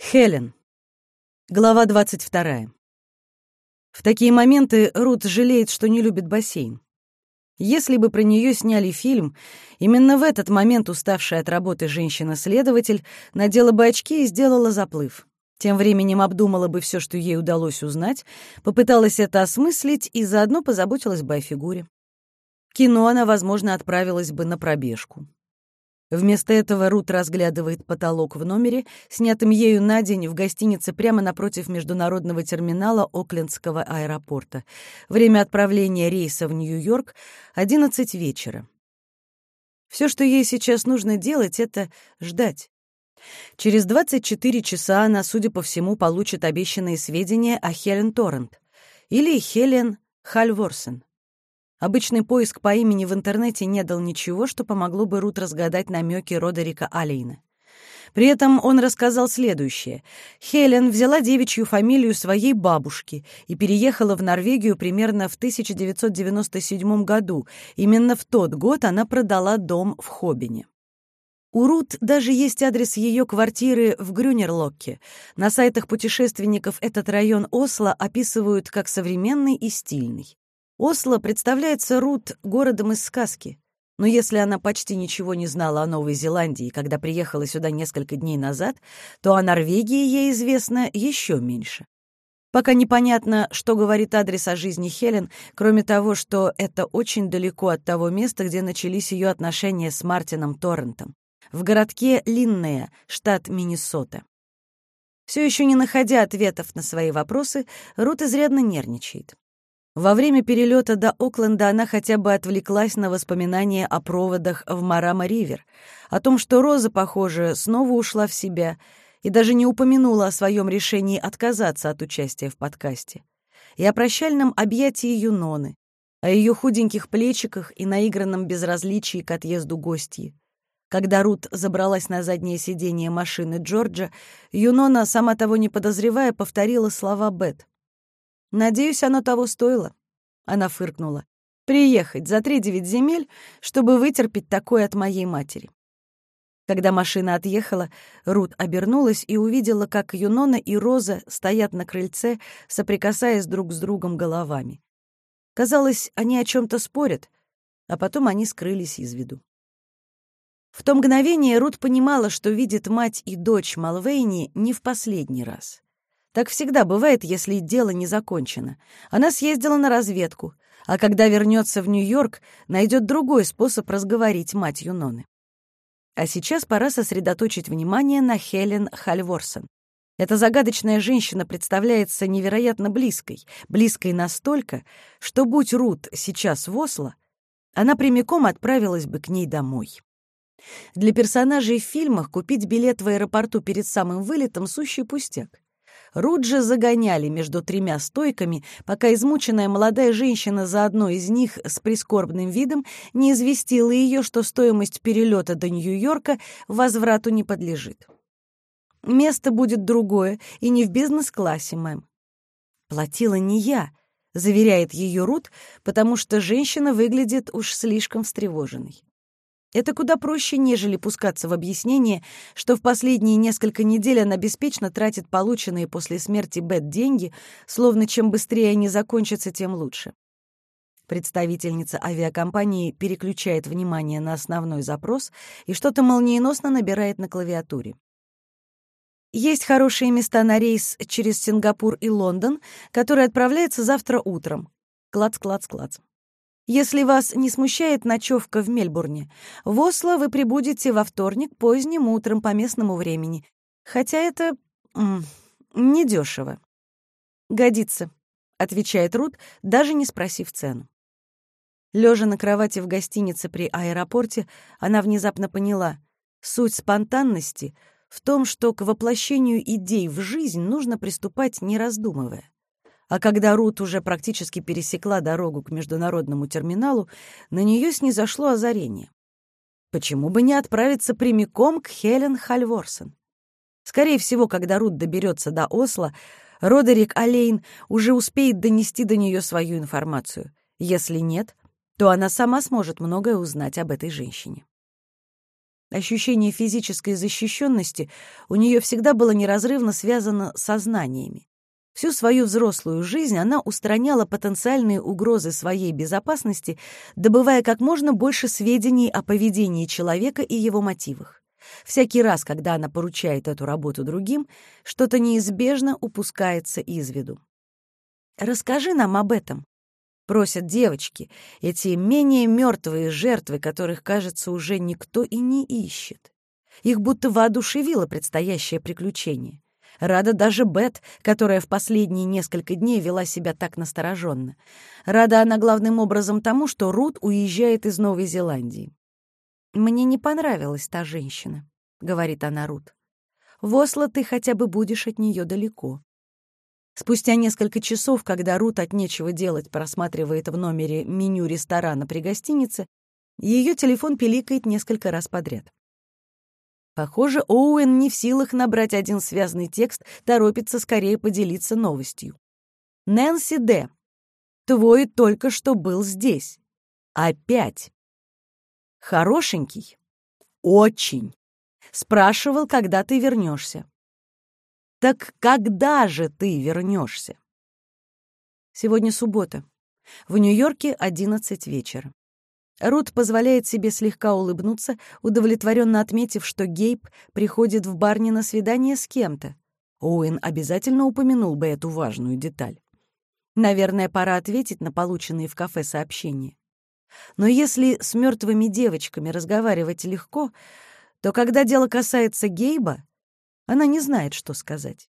Хелен. Глава 22. В такие моменты Рут жалеет, что не любит бассейн. Если бы про нее сняли фильм, именно в этот момент уставшая от работы женщина-следователь надела бы очки и сделала заплыв. Тем временем обдумала бы все, что ей удалось узнать, попыталась это осмыслить и заодно позаботилась бы о фигуре. Кино она, возможно, отправилась бы на пробежку. Вместо этого Рут разглядывает потолок в номере, снятым ею на день в гостинице прямо напротив международного терминала Оклендского аэропорта. Время отправления рейса в Нью-Йорк — 11 вечера. Все, что ей сейчас нужно делать, — это ждать. Через 24 часа она, судя по всему, получит обещанные сведения о Хелен Торрент или Хелен Хальворсен. Обычный поиск по имени в интернете не дал ничего, что помогло бы Рут разгадать намеки Родерика Алейна. При этом он рассказал следующее. Хелен взяла девичью фамилию своей бабушки и переехала в Норвегию примерно в 1997 году. Именно в тот год она продала дом в Хобине. У Рут даже есть адрес ее квартиры в Грюнерлокке. На сайтах путешественников этот район Осло описывают как современный и стильный. Осло представляется Рут городом из сказки. Но если она почти ничего не знала о Новой Зеландии, когда приехала сюда несколько дней назад, то о Норвегии ей известно еще меньше. Пока непонятно, что говорит адрес о жизни Хелен, кроме того, что это очень далеко от того места, где начались ее отношения с Мартином Торрентом, в городке Линнея, штат Миннесота. Все еще не находя ответов на свои вопросы, Рут изрядно нервничает. Во время перелета до Окленда она хотя бы отвлеклась на воспоминания о проводах в Марама-Ривер, о том, что Роза, похоже, снова ушла в себя и даже не упомянула о своем решении отказаться от участия в подкасте, и о прощальном объятии Юноны, о ее худеньких плечиках и наигранном безразличии к отъезду гостьи. Когда Рут забралась на заднее сиденье машины Джорджа, Юнона, сама того не подозревая, повторила слова Бет. Надеюсь, оно того стоило. Она фыркнула. Приехать за три девять земель, чтобы вытерпеть такое от моей матери. Когда машина отъехала, Рут обернулась и увидела, как Юнона и Роза стоят на крыльце, соприкасаясь друг с другом головами. Казалось, они о чем то спорят, а потом они скрылись из виду. В то мгновение Рут понимала, что видит мать и дочь Малвейни не в последний раз. Так всегда бывает, если дело не закончено. Она съездила на разведку, а когда вернется в Нью-Йорк, найдет другой способ разговорить мать Юноны. А сейчас пора сосредоточить внимание на Хелен Хальворсон. Эта загадочная женщина представляется невероятно близкой, близкой настолько, что, будь Рут сейчас в Осло, она прямиком отправилась бы к ней домой. Для персонажей в фильмах купить билет в аэропорту перед самым вылетом — сущий пустяк. Руджа загоняли между тремя стойками, пока измученная молодая женщина за одной из них с прискорбным видом не известила ее, что стоимость перелета до Нью-Йорка возврату не подлежит. «Место будет другое, и не в бизнес-классе, мэм». «Платила не я», — заверяет ее Рут, потому что женщина выглядит уж слишком встревоженной. Это куда проще, нежели пускаться в объяснение, что в последние несколько недель она беспечно тратит полученные после смерти Бет деньги, словно чем быстрее они закончатся, тем лучше. Представительница авиакомпании переключает внимание на основной запрос и что-то молниеносно набирает на клавиатуре. Есть хорошие места на рейс через Сингапур и Лондон, который отправляется завтра утром. Клац-клац-клац. Если вас не смущает ночевка в Мельбурне, в Осло вы прибудете во вторник поздним утром по местному времени. Хотя это... недешево. «Годится», — отвечает Рут, даже не спросив цену. Лежа на кровати в гостинице при аэропорте, она внезапно поняла, суть спонтанности в том, что к воплощению идей в жизнь нужно приступать, не раздумывая. А когда Рут уже практически пересекла дорогу к международному терминалу, на нее снизошло озарение. Почему бы не отправиться прямиком к Хелен Хальворсон? Скорее всего, когда Рут доберется до Осло, Родерик Алейн уже успеет донести до нее свою информацию. Если нет, то она сама сможет многое узнать об этой женщине. Ощущение физической защищенности у нее всегда было неразрывно связано со знаниями. Всю свою взрослую жизнь она устраняла потенциальные угрозы своей безопасности, добывая как можно больше сведений о поведении человека и его мотивах. Всякий раз, когда она поручает эту работу другим, что-то неизбежно упускается из виду. «Расскажи нам об этом», — просят девочки, эти менее мертвые жертвы, которых, кажется, уже никто и не ищет. Их будто воодушевило предстоящее приключение. Рада даже Бет, которая в последние несколько дней вела себя так настороженно. Рада она главным образом тому, что Рут уезжает из Новой Зеландии. «Мне не понравилась та женщина», — говорит она Рут. «В ты хотя бы будешь от нее далеко». Спустя несколько часов, когда Рут от нечего делать просматривает в номере меню ресторана при гостинице, ее телефон пиликает несколько раз подряд. Похоже, Оуэн не в силах набрать один связанный текст, торопится скорее поделиться новостью. «Нэнси Д. Твой только что был здесь. Опять. Хорошенький? Очень. Спрашивал, когда ты вернешься. Так когда же ты вернешься? Сегодня суббота. В Нью-Йорке 11 вечера. Рут позволяет себе слегка улыбнуться, удовлетворенно отметив, что Гейб приходит в бар не на свидание с кем-то. Оуэн обязательно упомянул бы эту важную деталь. Наверное, пора ответить на полученные в кафе сообщения. Но если с мертвыми девочками разговаривать легко, то когда дело касается Гейба, она не знает, что сказать.